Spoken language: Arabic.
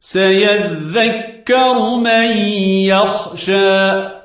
سيذكر من يخشى